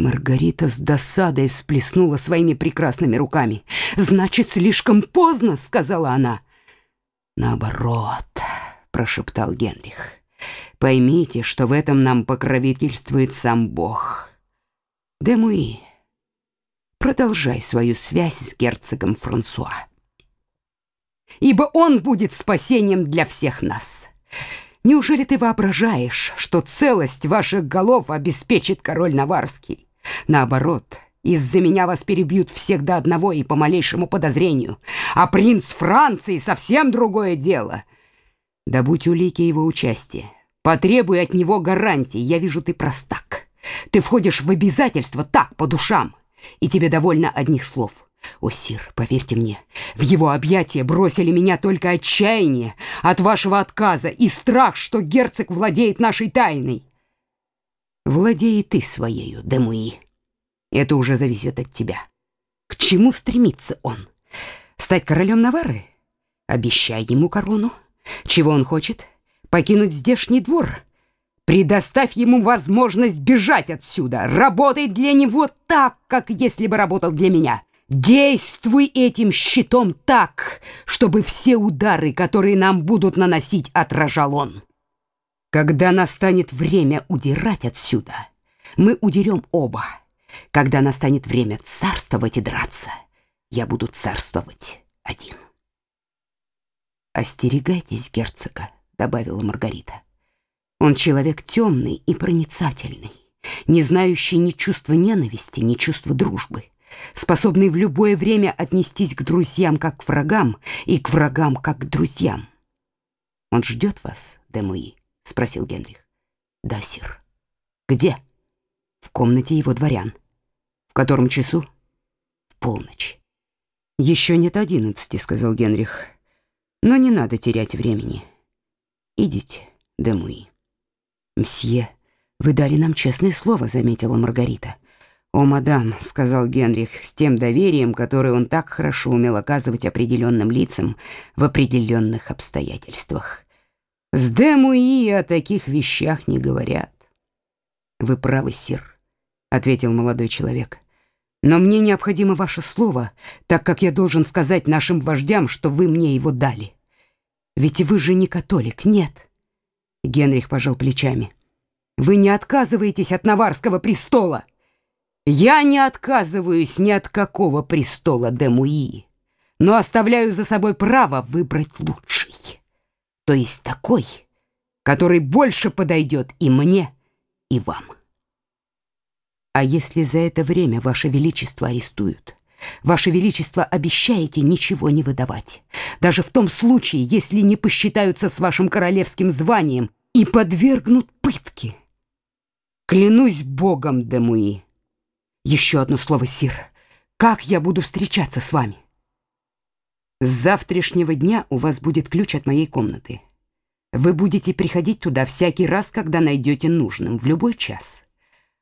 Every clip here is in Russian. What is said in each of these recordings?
Маргарита с досадой всплеснула своими прекрасными руками. «Значит, слишком поздно», — сказала она. «Наоборот», — прошептал Генрих. «Поймите, что в этом нам покровительствует сам Бог. Демуи, продолжай свою связь с герцогом Франсуа. Ибо он будет спасением для всех нас». Неужели ты воображаешь, что целость ваших голов обеспечит король Наварский? Наоборот, из-за меня вас перебьют всех до одного и по малейшему подозрению. А принц Франции совсем другое дело. Добудь улики его участия. Потребуй от него гарантий. Я вижу, ты простак. Ты входишь в обязательства так, по душам. И тебе довольно одних слов. О, сир, поверьте мне, в его объятия бросили меня только отчаяние от вашего отказа и страх, что герцог владеет нашей тайной. Владей ты своею, Демуи. Это уже зависит от тебя. К чему стремится он? Стать королем Навары? Обещай ему корону. Чего он хочет? Покинуть здешний двор? Предоставь ему возможность бежать отсюда. Работай для него так, как если бы работал для меня. Действуй этим щитом так, чтобы все удары, которые нам будут наносить, отражал он. Когда настанет время удирать отсюда, мы удерем оба. Когда настанет время царствовать и драться, я буду царствовать один. «Остерегайтесь герцога», — добавила Маргарита. «Он человек темный и проницательный, не знающий ни чувства ненависти, ни чувства дружбы способный в любое время отнестись к друзьям как к врагам и к врагам как к друзьям. «Он ждет вас, Демуи?» — спросил Генрих. «Да, сир». «Где?» «В комнате его дворян». «В котором часу?» «В полночь». «Еще нет одиннадцати», — сказал Генрих. «Но не надо терять времени. Идите, Демуи». «Мсье, вы дали нам честное слово», — заметила Маргарита. «О, мадам», — сказал Генрих с тем доверием, которое он так хорошо умел оказывать определенным лицам в определенных обстоятельствах. «С Демуи о таких вещах не говорят». «Вы правы, сир», — ответил молодой человек. «Но мне необходимо ваше слово, так как я должен сказать нашим вождям, что вы мне его дали. Ведь вы же не католик, нет?» Генрих пожал плечами. «Вы не отказываетесь от Наварского престола!» Я не отказываюсь ни от какого престола Демуи, но оставляю за собой право выбрать лучший, то есть такой, который больше подойдет и мне, и вам. А если за это время Ваше Величество арестуют, Ваше Величество обещаете ничего не выдавать, даже в том случае, если не посчитаются с вашим королевским званием и подвергнут пытке. Клянусь Богом, Демуи, еще одно слово, сир. Как я буду встречаться с вами? С завтрашнего дня у вас будет ключ от моей комнаты. Вы будете приходить туда всякий раз, когда найдете нужным, в любой час.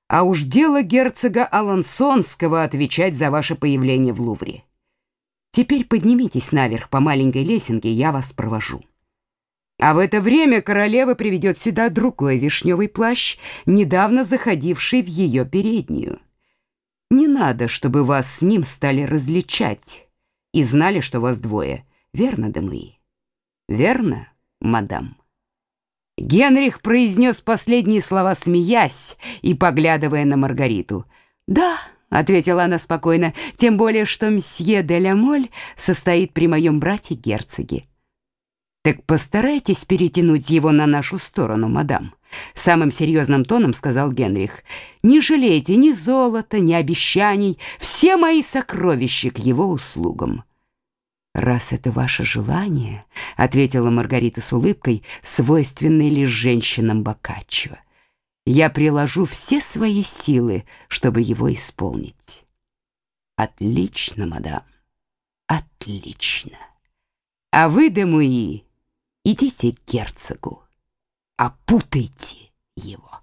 А уж дело герцога Алансонского отвечать за ваше появление в Лувре. Теперь поднимитесь наверх по маленькой лесенке, я вас провожу. А в это время королева приведет сюда другой вишневый плащ, недавно заходивший в ее переднюю. Не надо, чтобы вас с ним стали различать и знали, что вас двое. Верно, Демуи? Верно, мадам?» Генрих произнес последние слова, смеясь и поглядывая на Маргариту. «Да», — ответила она спокойно, «тем более, что мсье де ля Моль состоит при моем брате-герцоге». «Так постарайтесь перетянуть его на нашу сторону, мадам», — самым серьезным тоном сказал Генрих. «Не жалейте ни золота, ни обещаний, все мои сокровища к его услугам». «Раз это ваше желание», — ответила Маргарита с улыбкой, свойственной лишь женщинам Боккаччо, «я приложу все свои силы, чтобы его исполнить». «Отлично, мадам, отлично. А вы, Демуи, идите к герцогу, опутайте его.